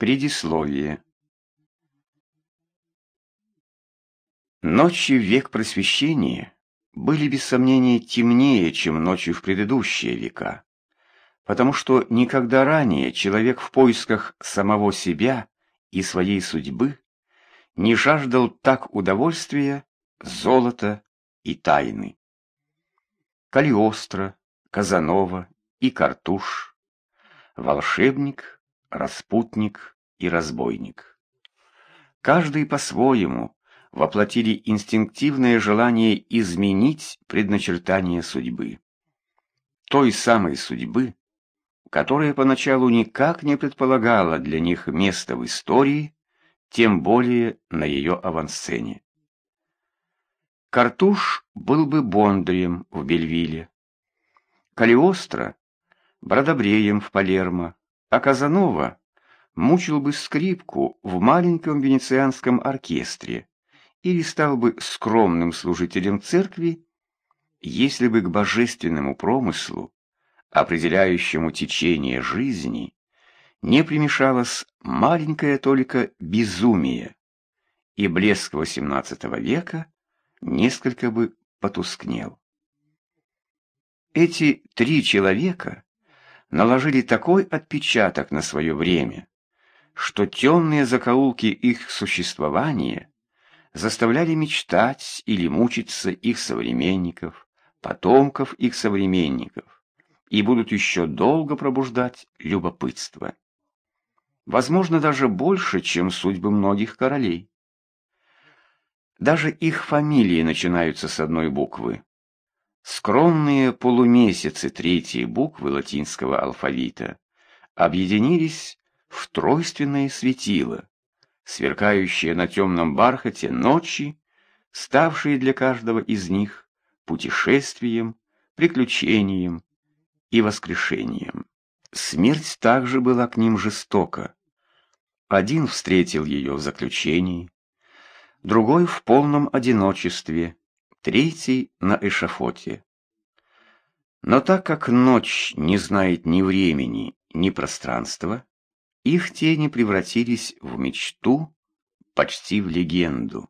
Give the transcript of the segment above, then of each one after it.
Предисловие Ночи в век просвещения были без сомнения темнее, чем ночи в предыдущие века, потому что никогда ранее человек в поисках самого себя и своей судьбы не жаждал так удовольствия, золота и тайны. Калиостро, Казанова и Картуш, волшебник, распутник и разбойник. Каждый по-своему воплотили инстинктивное желание изменить предначертание судьбы. Той самой судьбы, которая поначалу никак не предполагала для них места в истории, тем более на ее авансцене. Картуш был бы Бондарем в Бельвиле, Калиостро — Бродобреем в Палермо, а Казанова мучил бы скрипку в маленьком венецианском оркестре или стал бы скромным служителем церкви, если бы к божественному промыслу, определяющему течение жизни, не примешалось маленькое только безумие, и блеск XVIII века несколько бы потускнел. Эти три человека наложили такой отпечаток на свое время, что темные закоулки их существования заставляли мечтать или мучиться их современников, потомков их современников, и будут еще долго пробуждать любопытство. Возможно, даже больше, чем судьбы многих королей. Даже их фамилии начинаются с одной буквы. Скромные полумесяцы третьей буквы латинского алфавита объединились в тройственное светило, сверкающие на темном бархате ночи, ставшие для каждого из них путешествием, приключением и воскрешением. Смерть также была к ним жестока. Один встретил ее в заключении, другой в полном одиночестве, третий на эшафоте. Но так как ночь не знает ни времени, ни пространства, их тени превратились в мечту, почти в легенду.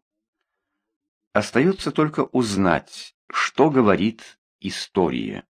Остается только узнать, что говорит история.